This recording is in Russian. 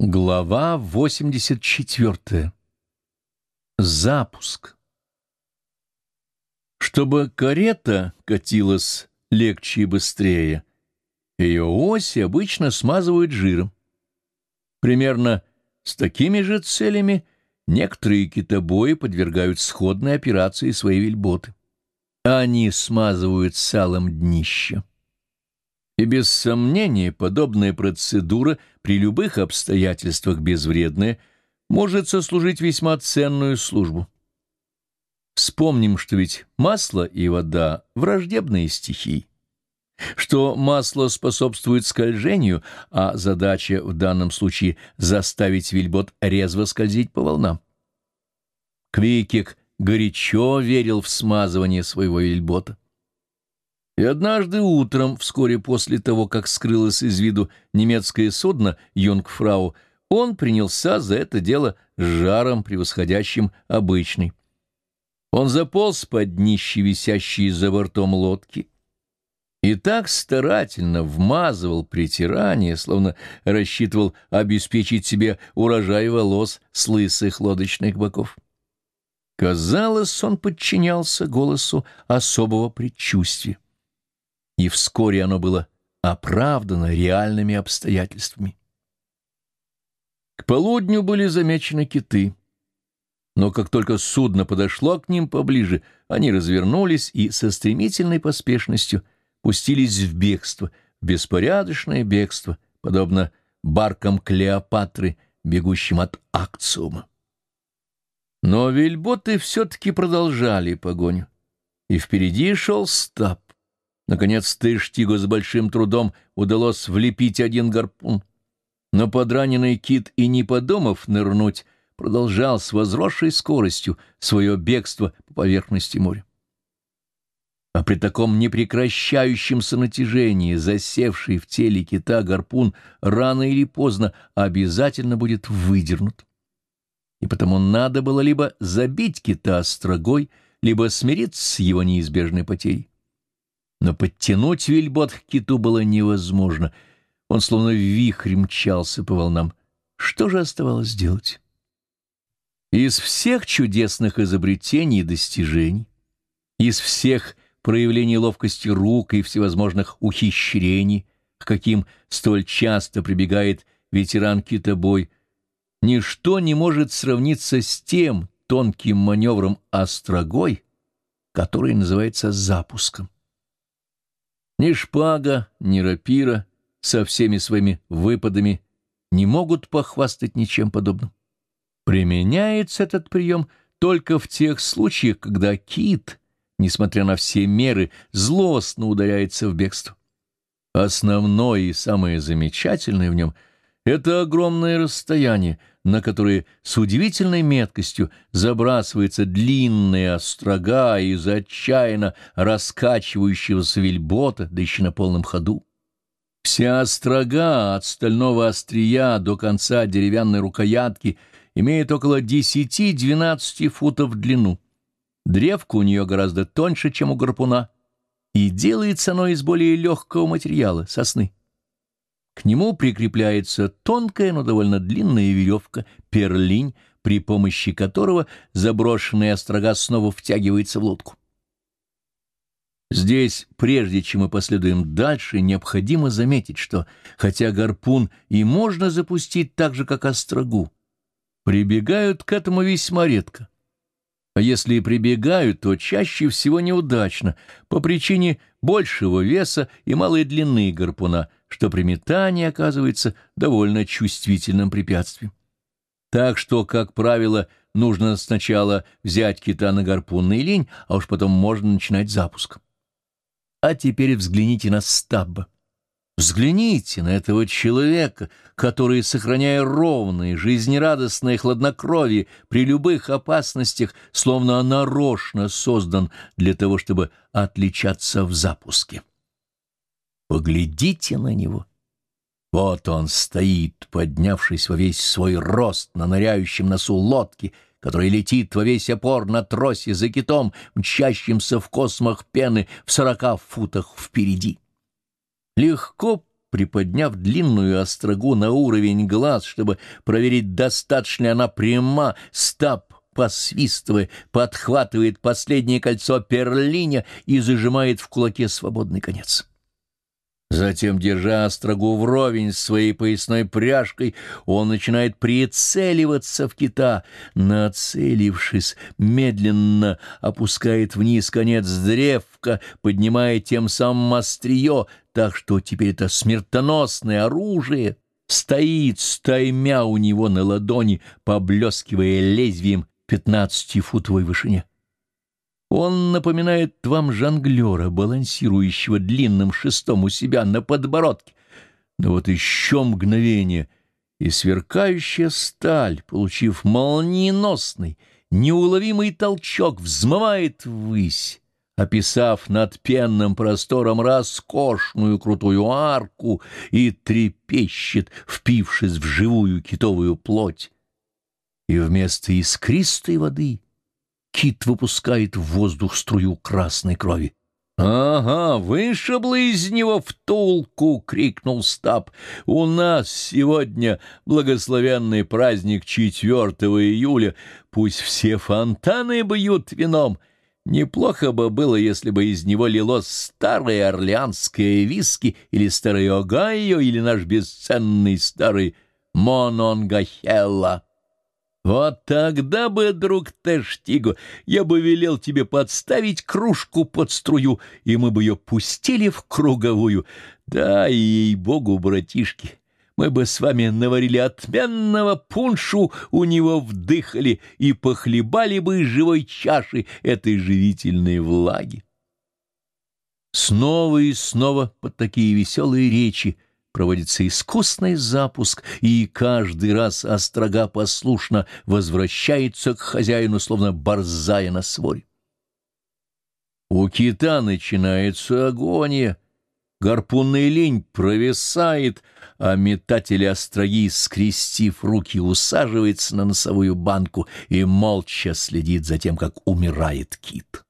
Глава 84. Запуск. Чтобы карета катилась легче и быстрее, ее оси обычно смазывают жиром. Примерно с такими же целями некоторые китобои подвергают сходной операции свои вельботы. Они смазывают салом днище. И без сомнения подобная процедура при любых обстоятельствах безвредная может сослужить весьма ценную службу. Вспомним, что ведь масло и вода — враждебные стихии, что масло способствует скольжению, а задача в данном случае — заставить вельбот резво скользить по волнам. Квикик горячо верил в смазывание своего вельбота. И однажды утром, вскоре после того, как скрылось из виду немецкое судно «Юнгфрау», он принялся за это дело с жаром, превосходящим обычный. Он заполз под днище, висящие за бортом лодки, и так старательно вмазывал притирание, словно рассчитывал обеспечить себе урожай волос с лысых лодочных боков. Казалось, он подчинялся голосу особого предчувствия и вскоре оно было оправдано реальными обстоятельствами. К полудню были замечены киты, но как только судно подошло к ним поближе, они развернулись и со стремительной поспешностью пустились в бегство, в беспорядочное бегство, подобно баркам Клеопатры, бегущим от акциума. Но вельботы все-таки продолжали погоню, и впереди шел стаб. Наконец Тыштигу с большим трудом удалось влепить один гарпун. Но подраненный кит и не подумав нырнуть, продолжал с возросшей скоростью свое бегство по поверхности моря. А при таком непрекращающемся натяжении, засевший в теле кита гарпун рано или поздно обязательно будет выдернут. И потому надо было либо забить кита острогой, либо смириться с его неизбежной потерей но подтянуть вельбот к киту было невозможно. Он словно вихрь мчался по волнам. Что же оставалось делать? Из всех чудесных изобретений и достижений, из всех проявлений ловкости рук и всевозможных ухищрений, к каким столь часто прибегает ветеран китобой, ничто не может сравниться с тем тонким маневром острогой, который называется запуском. Ни шпага, ни рапира со всеми своими выпадами не могут похвастать ничем подобным. Применяется этот прием только в тех случаях, когда кит, несмотря на все меры, злостно ударяется в бегство. Основное и самое замечательное в нем — это огромное расстояние, на которое с удивительной меткостью забрасывается длинная острога из отчаянно раскачивающегося вельбота, да еще на полном ходу. Вся острога от стального острия до конца деревянной рукоятки имеет около 10-12 футов в длину. Древко у нее гораздо тоньше, чем у гарпуна, и делается оно из более легкого материала — сосны. К нему прикрепляется тонкая, но довольно длинная веревка, перлинь, при помощи которого заброшенная острога снова втягивается в лодку. Здесь, прежде чем мы последуем дальше, необходимо заметить, что, хотя гарпун и можно запустить так же, как острогу, прибегают к этому весьма редко. А если и прибегают, то чаще всего неудачно, по причине большего веса и малой длины гарпуна, что при метании оказывается довольно чувствительным препятствием. Так что, как правило, нужно сначала взять кита на гарпунный линь, а уж потом можно начинать запуск. А теперь взгляните на стабба. Взгляните на этого человека, который, сохраняя ровное, жизнерадостное хладнокровие при любых опасностях, словно нарочно создан для того, чтобы отличаться в запуске. Поглядите на него. Вот он стоит, поднявшись во весь свой рост на ныряющем носу лодки, который летит во весь опор на тросе за китом, мчащимся в космах пены в сорока футах впереди. Легко приподняв длинную острогу на уровень глаз, чтобы проверить, достаточно ли она пряма, стаб, посвистывая, подхватывает последнее кольцо перлиня и зажимает в кулаке свободный конец. Затем, держа острогу вровень с своей поясной пряжкой, он начинает прицеливаться в кита. Нацелившись, медленно опускает вниз конец древка, поднимая тем самым острие, так что теперь это смертоносное оружие стоит стаймя у него на ладони, поблескивая лезвием пятнадцатифутовой вышине. Он напоминает вам жонглера, балансирующего длинным шестом у себя на подбородке. Но вот еще мгновение, и сверкающая сталь, получив молниеносный, неуловимый толчок, взмывает ввысь, описав над пенным простором роскошную крутую арку и трепещет, впившись в живую китовую плоть. И вместо искристой воды — кит выпускает в воздух струю красной крови. «Ага, вышибло из него втулку!» — крикнул Стаб. «У нас сегодня благословенный праздник 4 июля. Пусть все фонтаны бьют вином. Неплохо бы было, если бы из него лилось старое орлеанское виски или старый Огайо или наш бесценный старый Мононгахелла». Вот тогда бы, друг Тештиго, я бы велел тебе подставить кружку под струю, и мы бы ее пустили в круговую. Да, ей-богу, братишки, мы бы с вами наварили отменного пуншу, у него вдыхали и похлебали бы из живой чаши этой живительной влаги. Снова и снова под такие веселые речи проводится искусный запуск, и каждый раз острога послушно возвращается к хозяину, словно борзая на свой. У кита начинается агония, гарпунный линь провисает, а метатель остроги, скрестив руки, усаживается на носовую банку и молча следит за тем, как умирает кит.